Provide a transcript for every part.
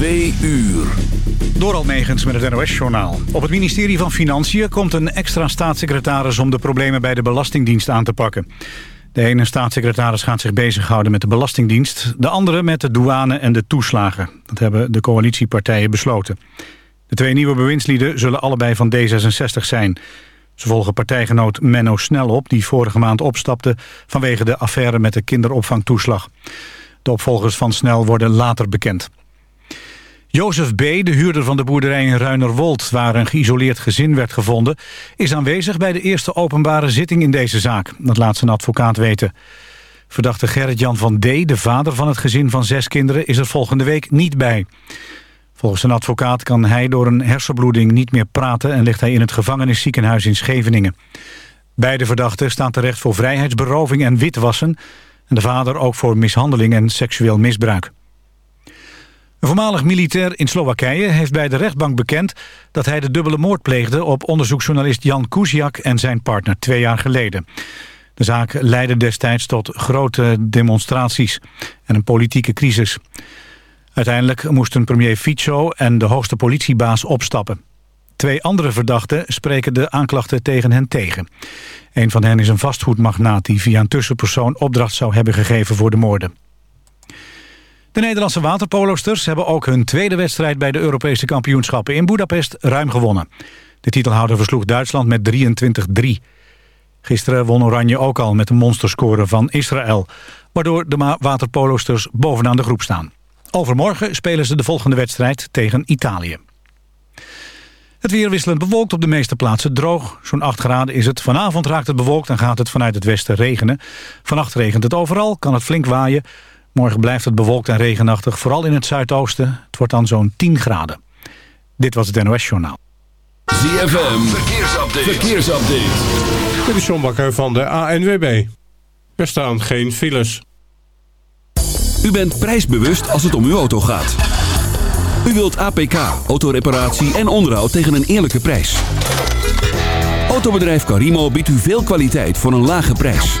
Twee uur. Door Almegens met het NOS-journaal. Op het ministerie van Financiën komt een extra staatssecretaris... om de problemen bij de Belastingdienst aan te pakken. De ene staatssecretaris gaat zich bezighouden met de Belastingdienst... de andere met de douane en de toeslagen. Dat hebben de coalitiepartijen besloten. De twee nieuwe bewindslieden zullen allebei van D66 zijn. Ze volgen partijgenoot Menno Snel op... die vorige maand opstapte vanwege de affaire met de kinderopvangtoeslag. De opvolgers van Snel worden later bekend. Jozef B., de huurder van de boerderij in Ruinerwold... waar een geïsoleerd gezin werd gevonden... is aanwezig bij de eerste openbare zitting in deze zaak. Dat laat zijn advocaat weten. Verdachte Gerrit-Jan van D., de vader van het gezin van zes kinderen... is er volgende week niet bij. Volgens zijn advocaat kan hij door een hersenbloeding niet meer praten... en ligt hij in het gevangenisziekenhuis in Scheveningen. Beide verdachten staan terecht voor vrijheidsberoving en witwassen... en de vader ook voor mishandeling en seksueel misbruik. Een voormalig militair in Slowakije heeft bij de rechtbank bekend... dat hij de dubbele moord pleegde op onderzoeksjournalist Jan Kuziak en zijn partner twee jaar geleden. De zaak leidde destijds tot grote demonstraties en een politieke crisis. Uiteindelijk moesten premier Fico en de hoogste politiebaas opstappen. Twee andere verdachten spreken de aanklachten tegen hen tegen. Een van hen is een vastgoedmagnaat die via een tussenpersoon opdracht zou hebben gegeven voor de moorden. De Nederlandse waterpolosters hebben ook hun tweede wedstrijd... bij de Europese kampioenschappen in Budapest ruim gewonnen. De titelhouder versloeg Duitsland met 23-3. Gisteren won Oranje ook al met een monsterscore van Israël... waardoor de waterpolosters bovenaan de groep staan. Overmorgen spelen ze de volgende wedstrijd tegen Italië. Het weer wisselend bewolkt op de meeste plaatsen droog. Zo'n 8 graden is het. Vanavond raakt het bewolkt en gaat het vanuit het westen regenen. Vannacht regent het overal, kan het flink waaien... Morgen blijft het bewolkt en regenachtig, vooral in het zuidoosten. Het wordt dan zo'n 10 graden. Dit was het NOS Journaal. ZFM, verkeersupdate. verkeersupdate. Dit is John Bakker van de ANWB. Er staan geen files. U bent prijsbewust als het om uw auto gaat. U wilt APK, autoreparatie en onderhoud tegen een eerlijke prijs. Autobedrijf Carimo biedt u veel kwaliteit voor een lage prijs.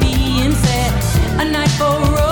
Being set. A night for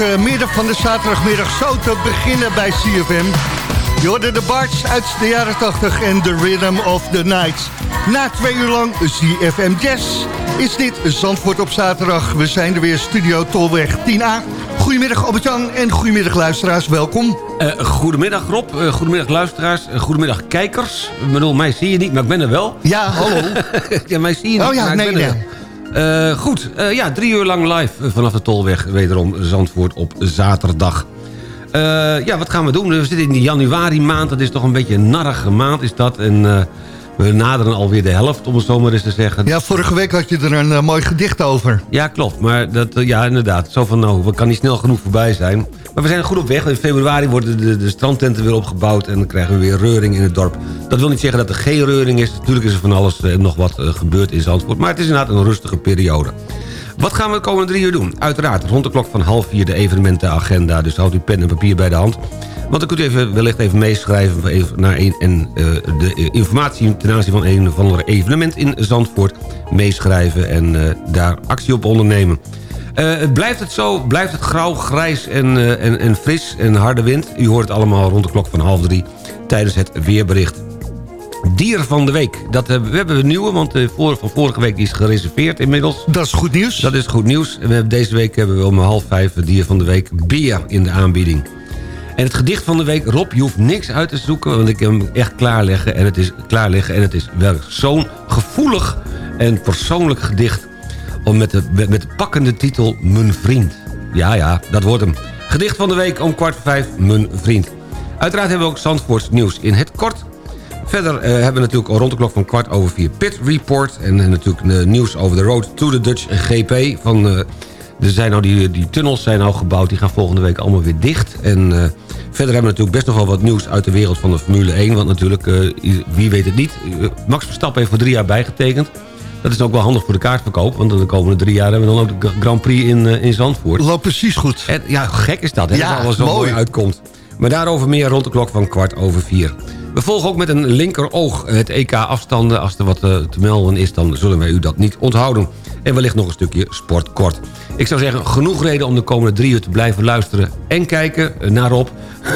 midden van de zaterdagmiddag zo te beginnen bij CFM. Je hoorde de Barts uit de jaren 80 en The Rhythm of the Night. Na twee uur lang CFM Jazz is dit Zandvoort op zaterdag. We zijn er weer, Studio Tolweg 10A. Goedemiddag Albert-Jan en goedemiddag luisteraars, welkom. Eh, goedemiddag Rob, Eh, goedemiddag luisteraars, Eh, goedemiddag kijkers. Ik bedoel, mij zie je niet, maar ik ben er wel. Ja, hallo. ja, mij zie je niet, Oh ja, maar ik nee, ben er nee. wel. Eh, goed, Eh, ja, drie uur lang live eh, vanaf de Tolweg. Wederom Zandvoort op zaterdag. Eh, ja, wat gaan we doen? We zitten in die januari maand. Dat is toch een beetje een narrige maand is dat. En we naderen alweer de helft, om het zo maar eens te zeggen. Ja, vorige week had je er een eh, mooi gedicht over. Ja, klopt. Maar dat, eh, ja, inderdaad. Zo van, nou, we kan niet snel genoeg voorbij zijn. Maar we zijn goed op weg. In februari worden de, de strandtenten weer opgebouwd... en dan krijgen we weer reuring in het dorp. Dat wil niet zeggen dat er geen reuring is. Natuurlijk is er van alles en nog wat eh, gebeurd in Zandvoort. Maar het is inderdaad een rustige periode. Wat gaan we de komende drie uur doen? Uiteraard rond de klok van half vier de evenementenagenda. Dus houdt u pen en papier bij de hand. Want dan kunt u even, wellicht even meeschrijven even naar een, en, eh, de eh, informatie ten aanzien van een of ander evenement in Zandvoort meeschrijven en eh, daar actie op ondernemen. Blijft het zo, blijft het grauw, grijs en, en, en fris en harde wind. U hoort het allemaal rond de klok van half drie tijdens het weerbericht. Dier van de week. Dat hebben, we hebben een nieuwe, want de voor, van vorige week die is gereserveerd inmiddels. Dat is goed nieuws. Dat is goed nieuws. En we hebben, deze week hebben we om half vijf dier van de week Bea in de aanbieding. En het gedicht van de week, Rob, je hoeft niks uit te zoeken... want ik heb hem echt klaarleggen en het is, klaarleggen, en het is wel zo'n gevoelig en persoonlijk gedicht... Om met, de, met de pakkende titel Mijn Vriend. Ja, ja, dat wordt hem. Gedicht van de week om kwart voor vijf, Mijn Vriend. Uiteraard hebben we ook Zandvoorts nieuws in het kort... Verder eh, hebben we natuurlijk rond de klok van kwart over vier Pit Report... en eh, natuurlijk eh, nieuws over de Road to the Dutch GP. Van, er zijn nou die, die tunnels zijn al gebouwd, die gaan volgende week allemaal weer dicht. En eh, verder hebben we natuurlijk best nog wel wat nieuws uit de wereld van de Formule 1. Want natuurlijk, eh, wie weet het niet, eh, Max Verstappen heeft voor drie jaar bijgetekend. Dat is ook wel handig voor de kaartverkoop, want de komende drie jaar hebben we dan ook de Grand Prix in, in Zandvoort. Loopt precies goed. En, ja, gek is dat, hè? Ja, dat alles zo mooi. mooi uitkomt. Maar daarover meer rond de klok van kwart over vier. We volgen ook met een linkeroog het EK afstanden. Als er wat eh, te melden is, dan zullen wij u dat niet onthouden. En wellicht nog een stukje sportkort. Ik zou zeggen, genoeg reden om de komende drie uur te blijven luisteren... en kijken naar Rob.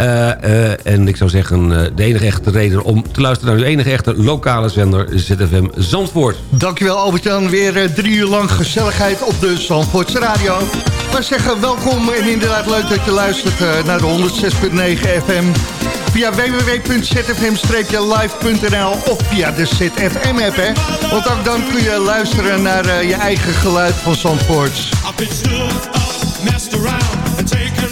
Eh, eh, en ik zou zeggen, eh, de enige echte reden om te luisteren... naar uw enige echte lokale zender ZFM Zandvoort. Dankjewel Albert-Jan. Weer drie uur lang gezelligheid op de Zandvoortse Radio. We zeggen welkom en inderdaad leuk dat je luistert naar de 106.9 FM. Via www.zfm-live.nl of via de ZFM-app. hè. Want ook dan kun je luisteren naar je eigen geluid van Zandvoort. I've been stood up, messed around, and taken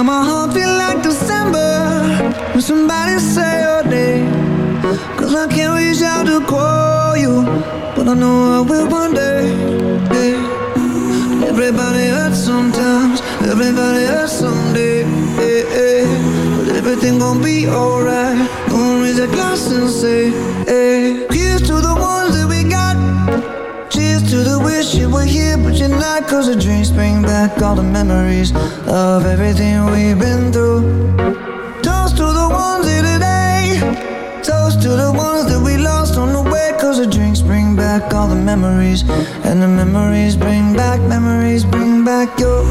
Now my heart feel like December When somebody say your name Cause I can't reach out to call you But I know I will one day. Everybody hurts sometimes Everybody hurts someday. But everything gon' be alright Gonna raise a glass and say hey. Here but Cause the drinks bring back all the memories Of everything we've been through Toast to the ones here today Toast to the ones that we lost on the way Cause the drinks bring back all the memories And the memories bring back, memories bring back your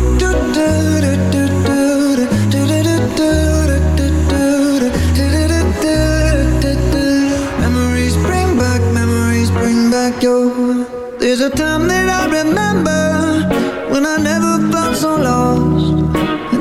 Memories bring back, memories bring back your There's a time that I remember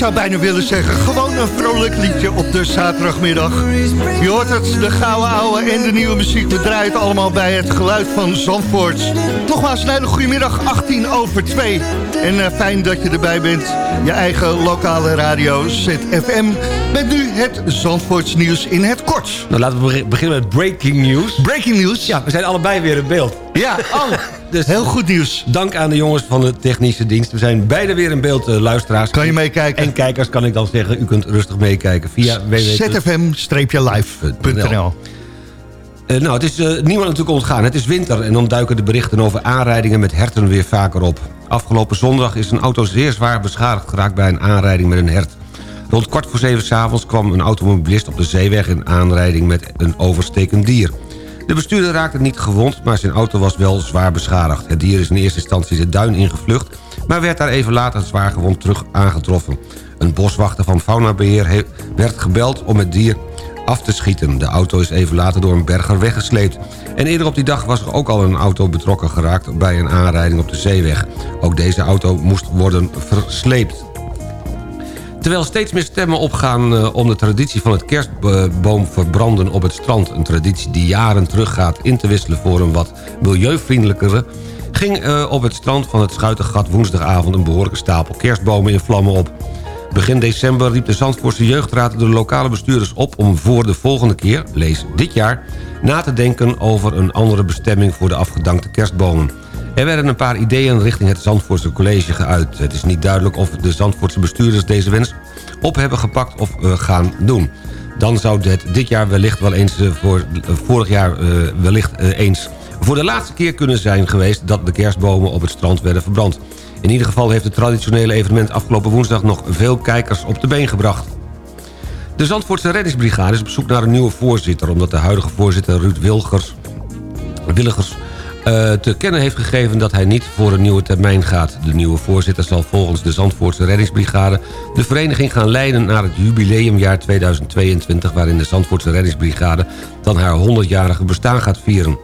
zou bijna willen zeggen, gewoon een vrolijk liedje op de zaterdagmiddag. Je hoort het, de gouden ouwe en de nieuwe muziek bedraait allemaal bij het geluid van Zandvoort. Nogmaals een hele goede middag, 18 over 2. En eh, fijn dat je erbij bent. Je eigen lokale radio ZFM. Met nu het Zandvoorts nieuws in het kort. Nou, laten we beginnen met breaking news. Breaking news? Ja, we zijn allebei weer in beeld. Ja, oh, dus heel goed nieuws. Dank aan de jongens van de technische dienst. We zijn beide weer in beeld, uh, luisteraars. Kan je meekijken? En kijkers kan ik dan zeggen, u kunt rustig meekijken via zfm-live.nl uh, Nou, het is uh, niemand natuurlijk ontgaan. Het is winter en dan duiken de berichten over aanrijdingen met herten weer vaker op. Afgelopen zondag is een auto zeer zwaar beschadigd geraakt bij een aanrijding met een hert. Rond kwart voor zeven s'avonds kwam een automobilist op de zeeweg in aanrijding met een overstekend dier. De bestuurder raakte niet gewond, maar zijn auto was wel zwaar beschadigd. Het dier is in eerste instantie de duin ingevlucht... maar werd daar even later zwaar gewond terug aangetroffen. Een boswachter van Faunabeheer werd gebeld om het dier af te schieten. De auto is even later door een berger weggesleept. En eerder op die dag was er ook al een auto betrokken geraakt... bij een aanrijding op de zeeweg. Ook deze auto moest worden versleept. Terwijl steeds meer stemmen opgaan uh, om de traditie van het kerstboom verbranden op het strand... een traditie die jaren teruggaat in te wisselen voor een wat milieuvriendelijkere... ging uh, op het strand van het Schuitengat woensdagavond een behoorlijke stapel kerstbomen in vlammen op. Begin december riep de Zandvoortse Jeugdraad de lokale bestuurders op... om voor de volgende keer, lees dit jaar, na te denken over een andere bestemming voor de afgedankte kerstbomen... Er werden een paar ideeën richting het Zandvoortse College geuit. Het is niet duidelijk of de Zandvoortse bestuurders deze wens op hebben gepakt of uh, gaan doen. Dan zou het dit jaar wellicht wel eens uh, voor uh, vorig jaar wellicht eens voor de laatste keer kunnen zijn geweest dat de kerstbomen op het strand werden verbrand. In ieder geval heeft het traditionele evenement afgelopen woensdag nog veel kijkers op de been gebracht. De Zandvoortse reddingsbrigade is op zoek naar een nieuwe voorzitter... omdat de huidige voorzitter Ruud Wilgers, Willigers uh, te kennen heeft gegeven dat hij niet voor een nieuwe termijn gaat. De nieuwe voorzitter zal volgens de Zandvoortse reddingsbrigade... de vereniging gaan leiden naar het jubileumjaar 2022... waarin de Zandvoortse reddingsbrigade dan haar 100-jarige bestaan gaat vieren.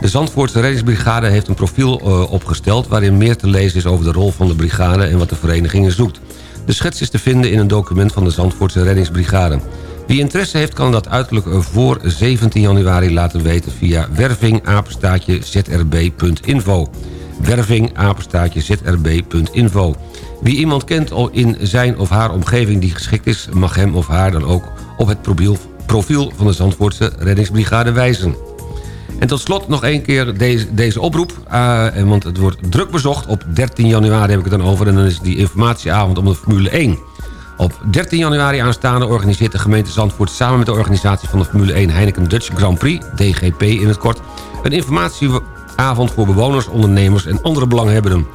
De Zandvoortse reddingsbrigade heeft een profiel uh, opgesteld... waarin meer te lezen is over de rol van de brigade en wat de vereniging zoekt. De schets is te vinden in een document van de Zandvoortse reddingsbrigade. Wie interesse heeft kan dat uiterlijk voor 17 januari laten weten via wervingapenstaatje zrb.info. Werving, apenstaartje, zrb.info. Wie iemand kent in zijn of haar omgeving die geschikt is... mag hem of haar dan ook op het profiel, van de Zandvoortse reddingsbrigade wijzen. En tot slot nog één keer deze, deze oproep. uh, want het wordt druk bezocht. Op 13 januari heb ik het dan over. En dan is die informatieavond om de Formule 1. Op 13 januari aanstaande organiseert de gemeente Zandvoort... samen met de organisatie van de Formule 1 Heineken Dutch Grand Prix... DGP in het kort... een informatieavond voor bewoners, ondernemers en andere belanghebbenden.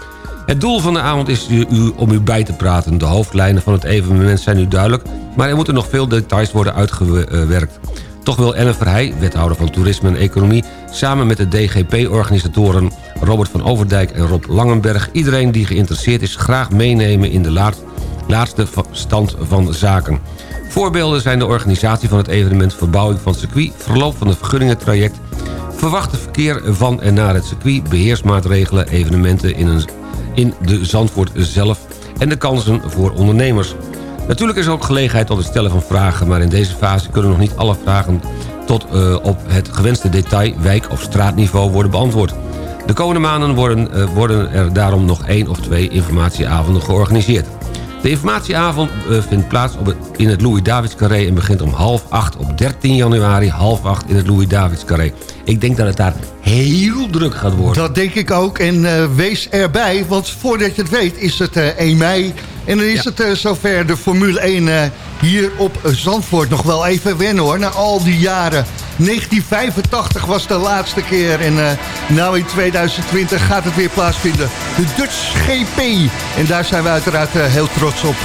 Het doel van de avond is u, om u bij te praten. De hoofdlijnen van het evenement zijn nu duidelijk... maar er moeten nog veel details worden uitgewerkt. Toch wil Ellen Verheij, wethouder van Toerisme en Economie... samen met de DGP-organisatoren Robert van Overdijk en Rob Langenberg... iedereen die geïnteresseerd is graag meenemen in de laatste stand van zaken. Voorbeelden zijn de organisatie van het evenement... verbouwing van het circuit, verloop van het vergunningentraject... verwachte verkeer van en naar het circuit... beheersmaatregelen, evenementen in, een, in de Zandvoort zelf... en de kansen voor ondernemers. Natuurlijk is er ook gelegenheid tot het stellen van vragen... maar in deze fase kunnen nog niet alle vragen tot uh, op het gewenste detail... wijk- of straatniveau worden beantwoord. De komende maanden worden, uh, worden er daarom nog één of twee informatieavonden georganiseerd. De informatieavond uh, vindt plaats op het, in het Louis-Davids Carré... en begint om half acht op 13 januari, half acht in het Louis-Davids Carré. Ik denk dat het daar heel druk gaat worden. Dat denk ik ook. En uh, wees erbij, want voordat je het weet is het uh, 1 mei. En dan is ja. het uh, zover de Formule 1 uh, hier op Zandvoort. Nog wel even wennen hoor, na al die jaren. 1985 was de laatste keer. En uh, nou in 2020 gaat het weer plaatsvinden. De Dutch GP. En daar zijn we uiteraard heel trots op.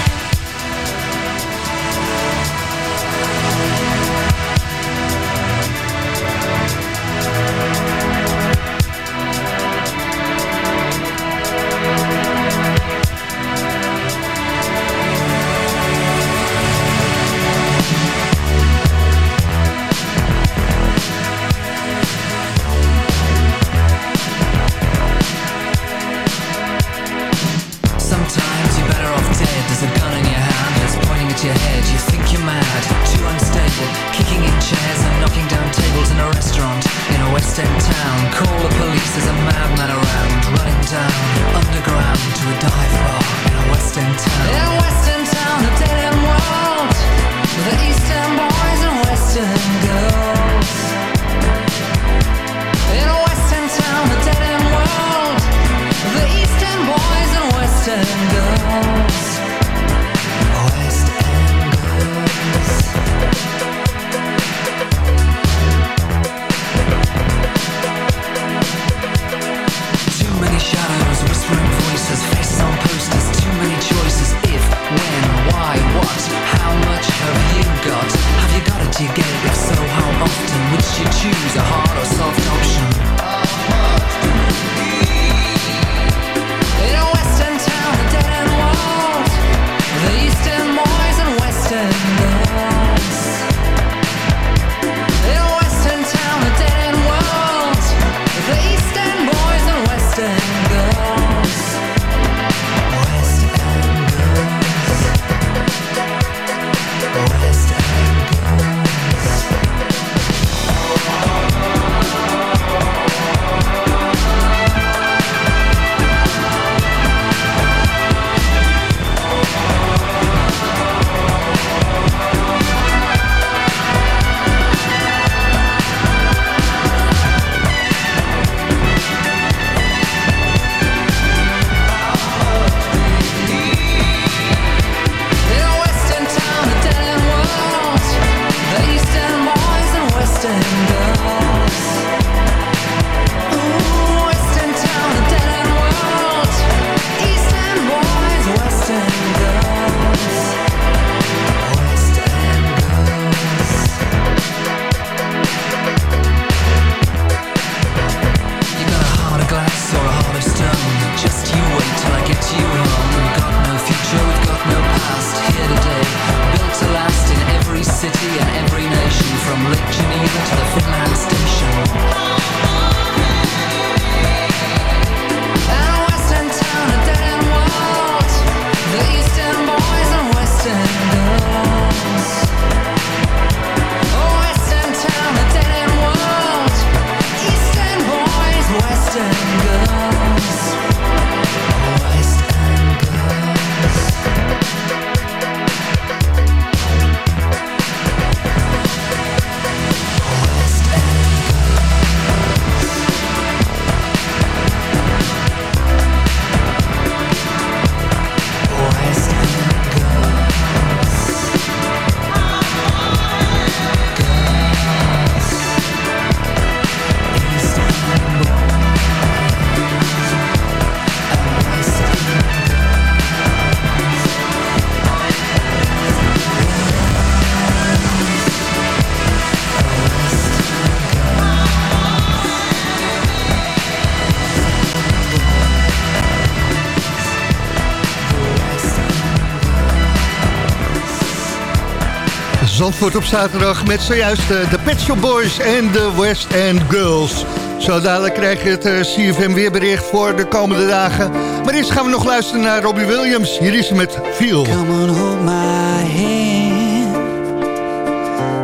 Zandvoort op zaterdag met zojuist eh, de Pet Shop Boys en de West End Girls. Zo dadelijk krijg je het eh, CFM weerbericht voor de komende dagen. Maar eerst gaan we nog luisteren naar Robbie Williams. Hier is hij met Feel. Come on, hold my hand.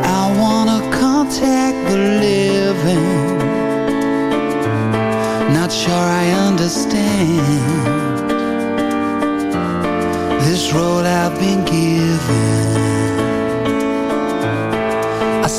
I wanna contact the living. Not sure I understand this road I've been given.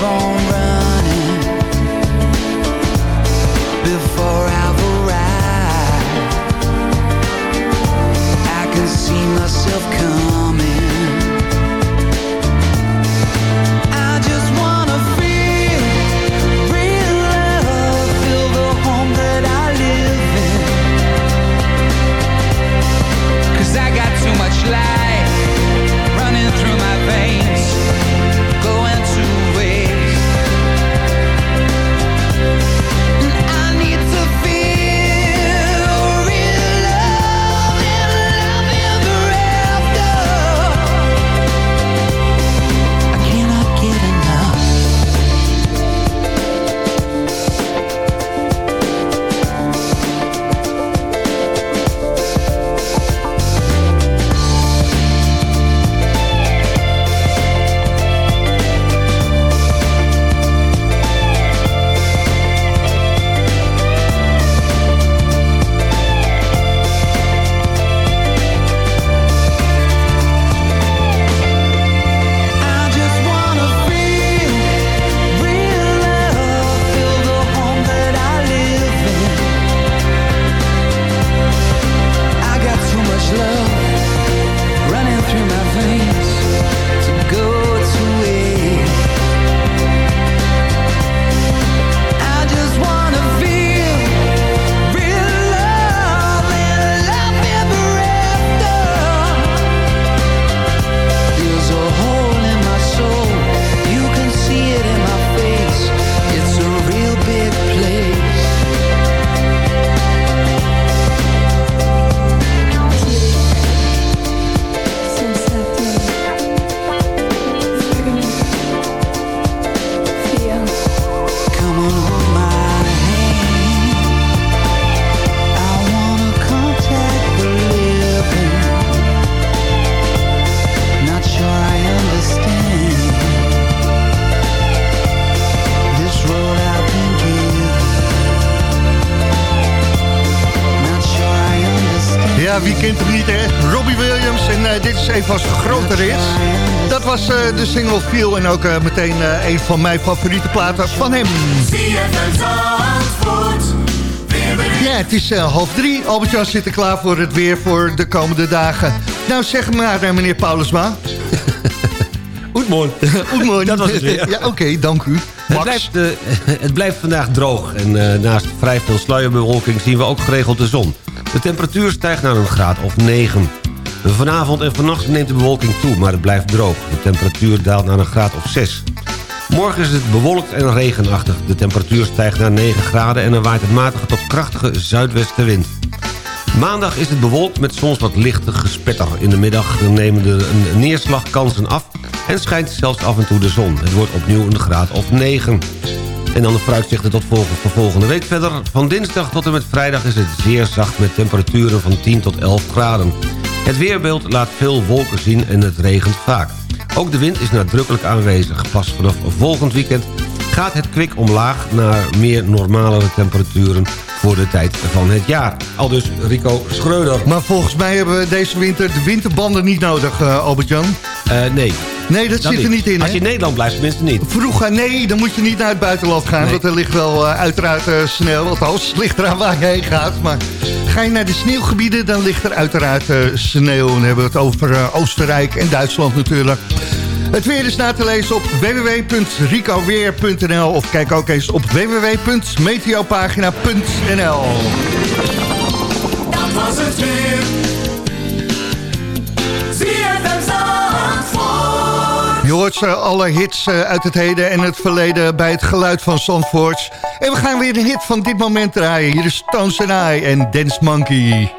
I eh, dit is. Dat was eh, de single Feel en ook eh, meteen eh, een van mijn favoriete platen van hem. Ja, het is half drie. Albert-Jan zit er klaar voor het weer voor de komende dagen. Nou, zeg maar, meneer Paulusma. Goedemorgen. Goedemorgen. Dat was het weer. Ja, oké, dank u. Het Max. blijft, het blijft vandaag droog en naast vrij veel sluierbewolking zien we ook geregeld de zon. De temperatuur stijgt naar een graad of 9. Vanavond en vannacht neemt de bewolking toe, maar het blijft droog. De temperatuur daalt naar een graad of 6. Morgen is het bewolkt en regenachtig. De temperatuur stijgt naar 9 graden en er waait een matige tot krachtige zuidwestenwind. Maandag is het bewolkt met soms wat lichte gespetter. In de middag nemen de neerslagkansen af en schijnt zelfs af en toe de zon. Het wordt opnieuw een graad of 9. En dan de vooruitzichten tot voor volgende week verder. Van dinsdag tot en met vrijdag is het zeer zacht met temperaturen van 10 tot 11 graden. Het weerbeeld laat veel wolken zien en het regent vaak. Ook de wind is nadrukkelijk aanwezig. Pas vanaf volgend weekend gaat het kwik omlaag naar meer normale temperaturen voor de tijd van het jaar. Al dus Rico Schreuder. Maar volgens mij hebben we deze winter de winterbanden niet nodig, uh, Albert-Jan. Eh, nee, Nee, dat, zit er niet in. Als je in Nederland blijft, tenminste niet. Vroeger, nee, dan moet je niet naar het buitenland gaan. Want er ligt wel eh, uiteraard eh, sneeuw. Althans, ligt eraan waar je heen gaat. Maar ga je naar de sneeuwgebieden, dan ligt er uiteraard eh, sneeuw. En dan hebben we het over Oostenrijk en Duitsland natuurlijk. Het weer is na te lezen op www.ricoweer.nl of kijk ook eens op www.meteopagina.nl. Dat was het weer. Eh, alle hits eh, uit het heden en het verleden bij het geluid van Zandvoorts. En we gaan weer de hit van dit moment draaien. Hier is Tones and en Dance Monkey.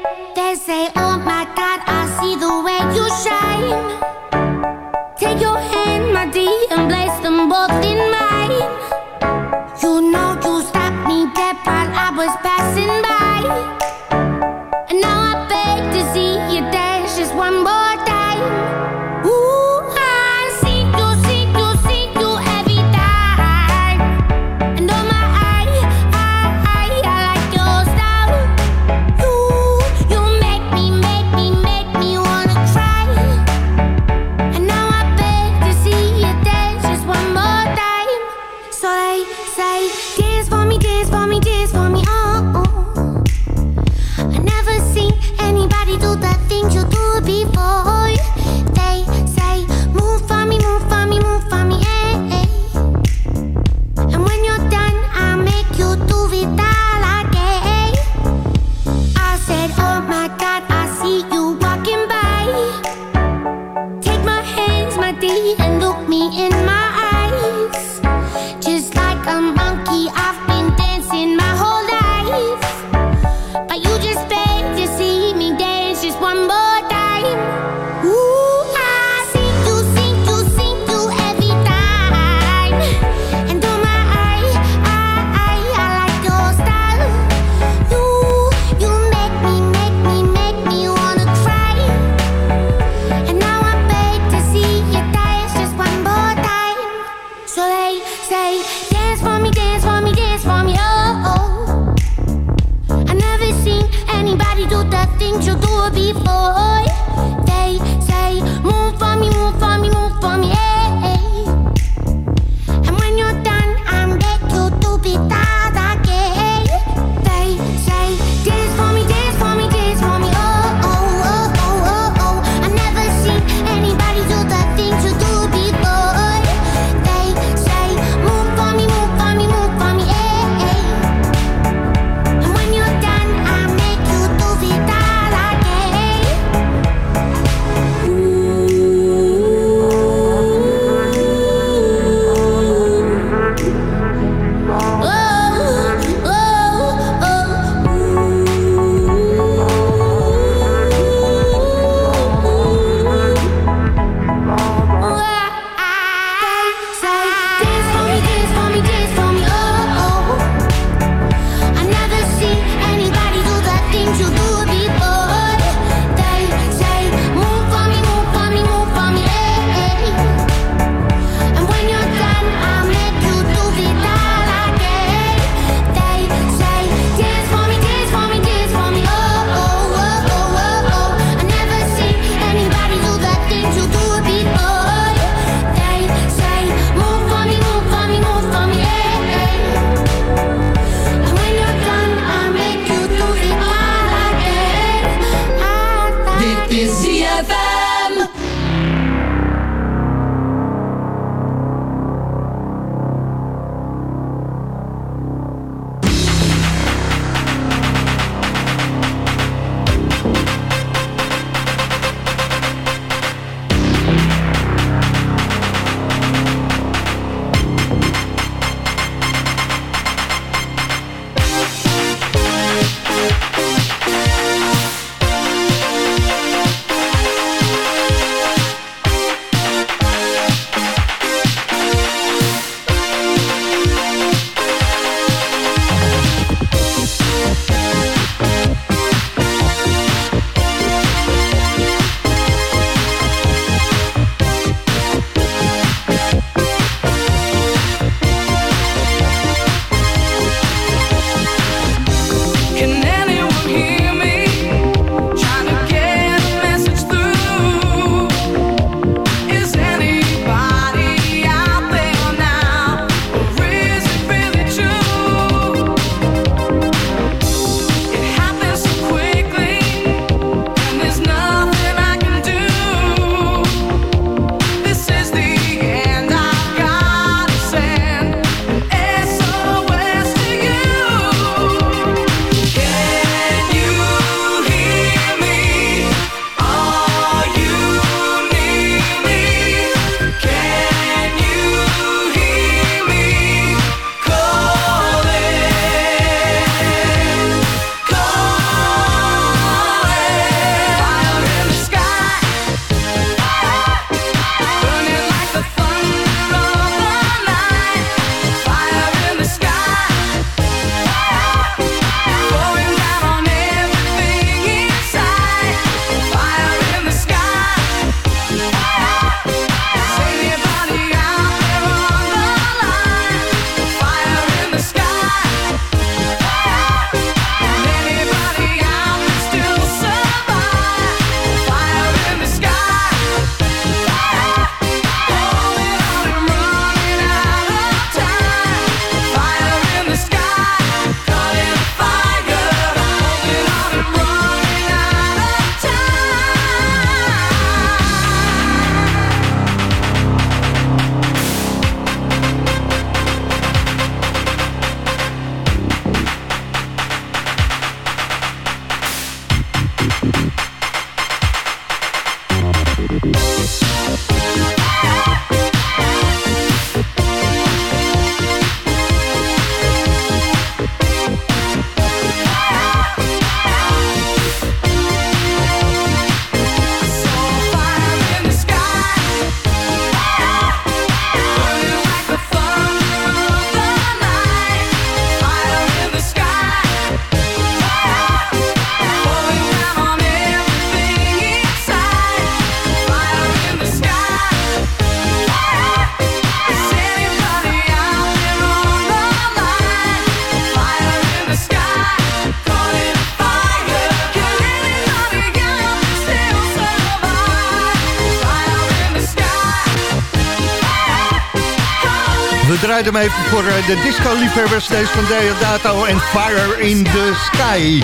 Draaiden hem even voor eh, de disco-liefhebbers. Deze van Deodato en Fire in the Sky.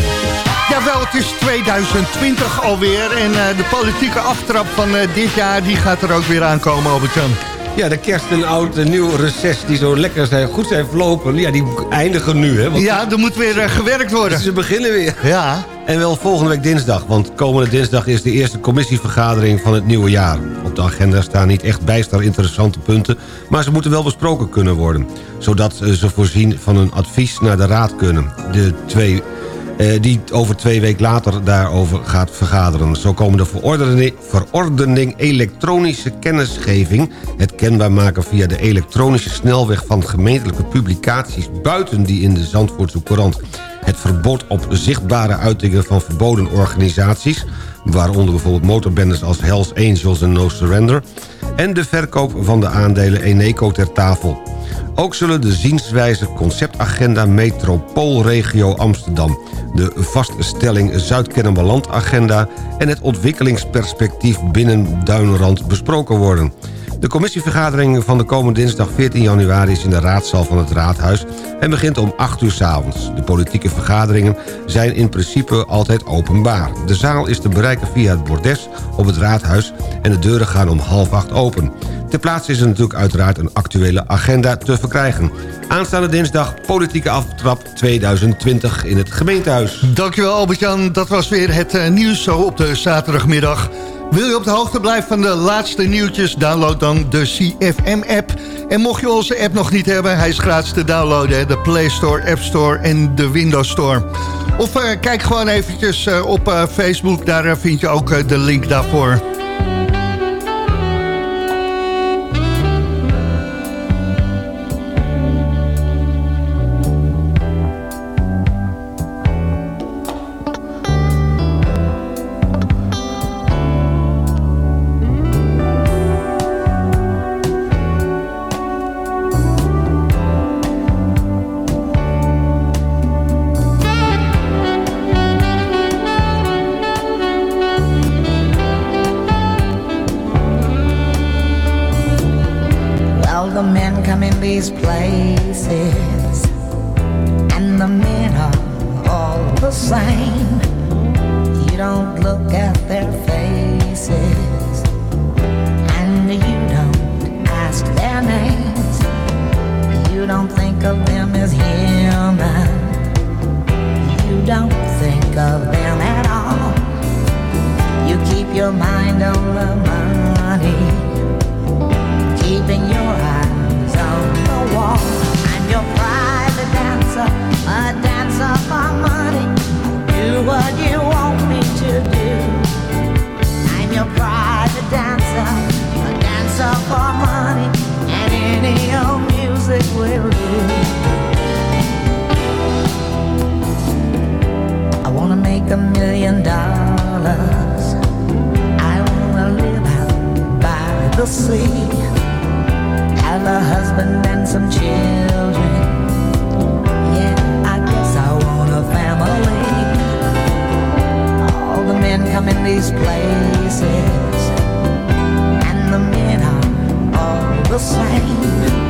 Jawel, het is 2020 alweer. En eh, de politieke aftrap van eh, dit jaar die gaat er ook weer aankomen, Albert-Jan. Ja, de kerst en oud en nieuw reces die zo lekker zijn, goed zijn verlopen... ja, die eindigen nu, hè? Want Ja, er moet weer gewerkt worden. ze beginnen weer. Ja. En wel volgende week dinsdag, want komende dinsdag is de eerste commissievergadering van het nieuwe jaar. Op de agenda staan niet echt bijster interessante punten, maar ze moeten wel besproken kunnen worden. Zodat eh, ze voorzien van een advies naar de raad kunnen. De twee eh, die over twee weken later daarover gaat vergaderen. Zo komen de verordening, verordening elektronische kennisgeving... het kenbaar maken via de elektronische snelweg van gemeentelijke publicaties... buiten die in de Zandvoortse Courant... het verbod op zichtbare uitingen van verboden organisaties... waaronder bijvoorbeeld motorbendes als Hells Angels en No Surrender... en de verkoop van de aandelen Eneco ter tafel. Ook zullen de zienswijze conceptagenda Metropoolregio Amsterdam... de vaststelling Zuid-Kennemerland agenda... en het ontwikkelingsperspectief binnen Duinrand besproken worden. De commissievergadering van de komende dinsdag 14 januari... is in de raadzaal van het raadhuis en begint om 8 uur 's avonds. De politieke vergaderingen zijn in principe altijd openbaar. De zaal is te bereiken via het bordes op het raadhuis... en de deuren gaan om half acht open. Ter plaatse is er natuurlijk uiteraard een actuele agenda te verkrijgen. Aanstaande dinsdag politieke aftrap 2020 in het gemeentehuis. Dankjewel Albert-Jan, dat was weer het eh, nieuws zo op de zaterdagmiddag. Wil je op de hoogte blijven van de laatste nieuwtjes? Download dan de CFM-app. En mocht je onze app nog niet hebben, hij is gratis te downloaden. De Play Store, App Store en de Windows Store. Of eh, kijk gewoon eventjes eh, op eh, Facebook, daar vind je ook de link daarvoor. Same.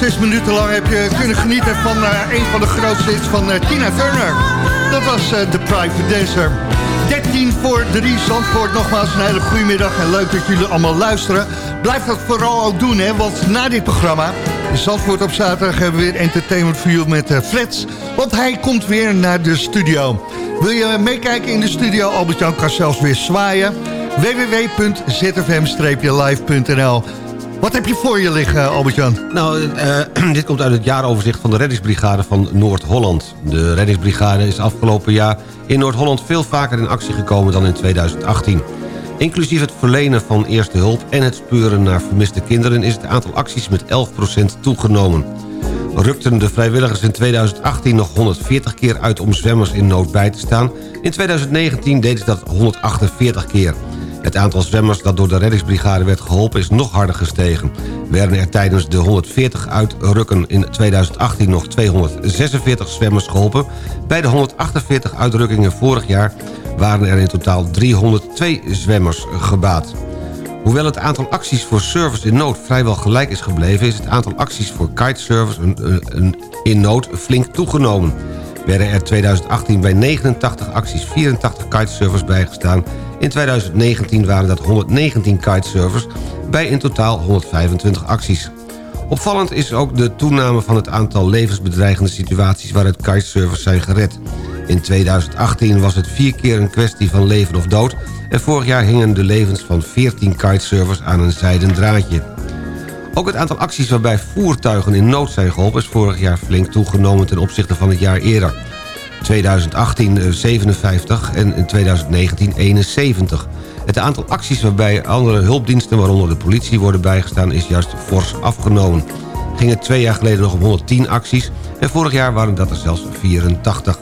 Zes minuten lang heb je kunnen genieten van eh, een van de grootste hits van eh, Tina Turner. Dat was eh, The Private Dancer. 13 voor 3 Zandvoort. Nogmaals een hele goede middag en leuk dat jullie allemaal luisteren. Blijf dat vooral ook doen, hè, want na dit programma... Zandvoort op zaterdag hebben we weer Entertainment for You met Freds. Want hij komt weer naar de studio. Wil je meekijken in de studio? Albert-Jan kan zelfs weer zwaaien. www.zfm-live.nl Wat heb je voor je liggen, Albert-Jan? Nou, eh, dit komt uit het jaaroverzicht van de reddingsbrigade van Noord-Holland. De reddingsbrigade is afgelopen jaar in Noord-Holland veel vaker in actie gekomen dan in 2018. Inclusief het verlenen van eerste hulp en het speuren naar vermiste kinderen... is het aantal acties met 11% toegenomen. Rukten de vrijwilligers in 2018 nog 140 keer uit om zwemmers in nood bij te staan. In 2019 deden ze dat 148 keer. Het aantal zwemmers dat door de reddingsbrigade werd geholpen is nog harder gestegen. Werden er tijdens de 140 uitrukken in 2018 nog 246 zwemmers geholpen. Bij de 148 uitrukkingen vorig jaar waren er in totaal 302 zwemmers gebaat. Hoewel het aantal acties voor service in nood vrijwel gelijk is gebleven... is het aantal acties voor een in nood flink toegenomen. Werden er 2018 bij 89 acties 84 kitesurfers bijgestaan... in 2019 waren dat 119 kitesurfers bij in totaal 125 acties. Opvallend is ook de toename van het aantal levensbedreigende situaties... waaruit kitesurfers zijn gered. In 2018 was het vier keer een kwestie van leven of dood... en vorig jaar hingen de levens van 14 kitesurfers aan een zijden draadje. Ook het aantal acties waarbij voertuigen in nood zijn geholpen... is vorig jaar flink toegenomen ten opzichte van het jaar eerder. 2018 eh, 57 en in 2019 71. Het aantal acties waarbij andere hulpdiensten... waaronder de politie worden bijgestaan... is juist fors afgenomen. Ging het twee jaar geleden nog om 110 acties... en vorig jaar waren dat er zelfs 84.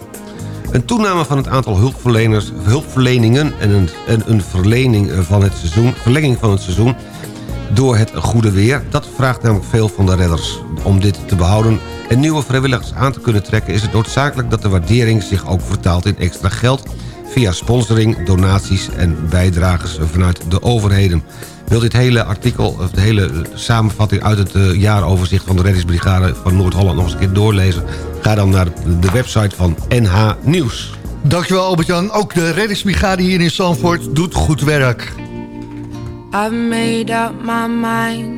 Een toename van het aantal hulpverleners, hulpverleningen... en een, en een verlening van het seizoen, verlenging van het seizoen door het goede weer. Dat vraagt namelijk veel van de redders. Om dit te behouden en nieuwe vrijwilligers aan te kunnen trekken... is het noodzakelijk dat de waardering zich ook vertaalt in extra geld... via sponsoring, donaties en bijdragers vanuit de overheden. Wilt dit hele artikel, of de hele samenvatting uit het eh, jaaroverzicht... van de reddingsbrigade van Noord-Holland nog eens een keer doorlezen... ga dan naar de website van NH Nieuws. Dankjewel Albert-Jan. Ook de reddingsbrigade hier in Zandvoort doet goed werk. I've made up my mind.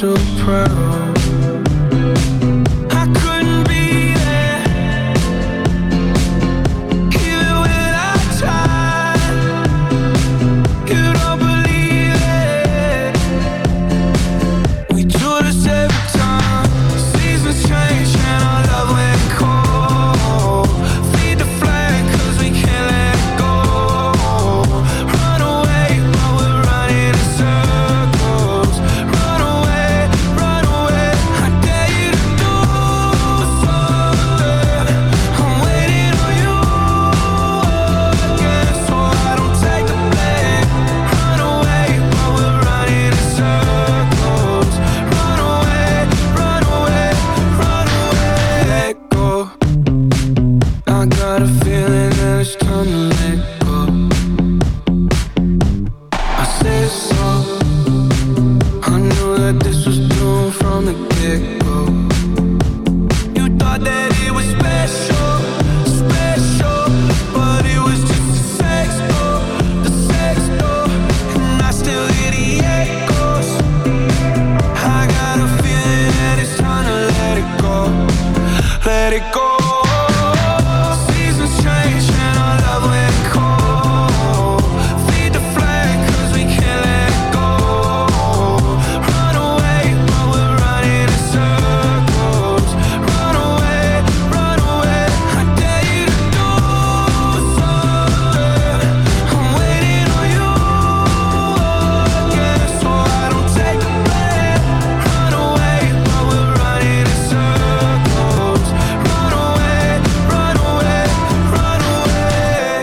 so proud.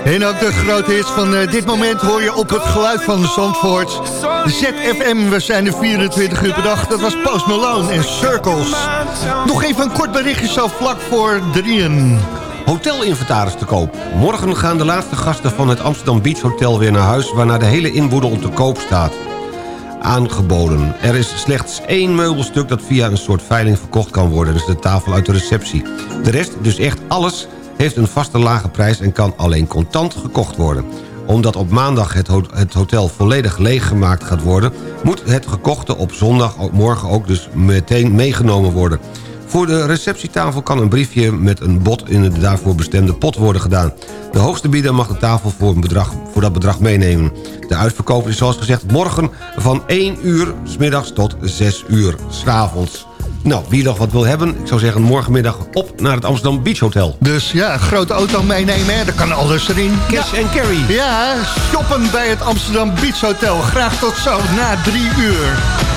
En ook de grote hits van eh, dit moment hoor je op het geluid van Zandvoort. ZFM, we zijn er 24 uur per dag. Dat was Post Malone en Circles. Nog even een kort berichtje zo vlak voor drieën. Hotelinventaris te koop. Morgen gaan de laatste gasten van het Amsterdam Beach Hotel weer naar huis... waarna de hele inboedel de koop staat. Aangeboden. Er is slechts één meubelstuk dat via een soort veiling verkocht kan worden. Is de tafel uit de receptie. De rest, dus echt alles, heeft een vaste lage prijs... en kan alleen contant gekocht worden. Omdat op maandag het, het hotel volledig leeggemaakt gaat worden... moet het gekochte op zondag ook- dus meteen meegenomen worden. Voor de receptietafel kan een briefje met een bod in de daarvoor bestemde pot worden gedaan. De hoogste bieder mag de tafel voor, een bedrag, voor dat bedrag meenemen. De uitverkoop is zoals gezegd morgen van 1 uur s middags tot 6 uur s avonds. Nou, wie nog wat wil hebben, ik zou zeggen morgenmiddag op naar het Amsterdam Beach Hotel. Dus ja, grote auto meenemen, hè, daar kan alles erin. Cash ja. and carry. Ja, shoppen bij het Amsterdam Beach Hotel. Graag tot zo, na drie uur.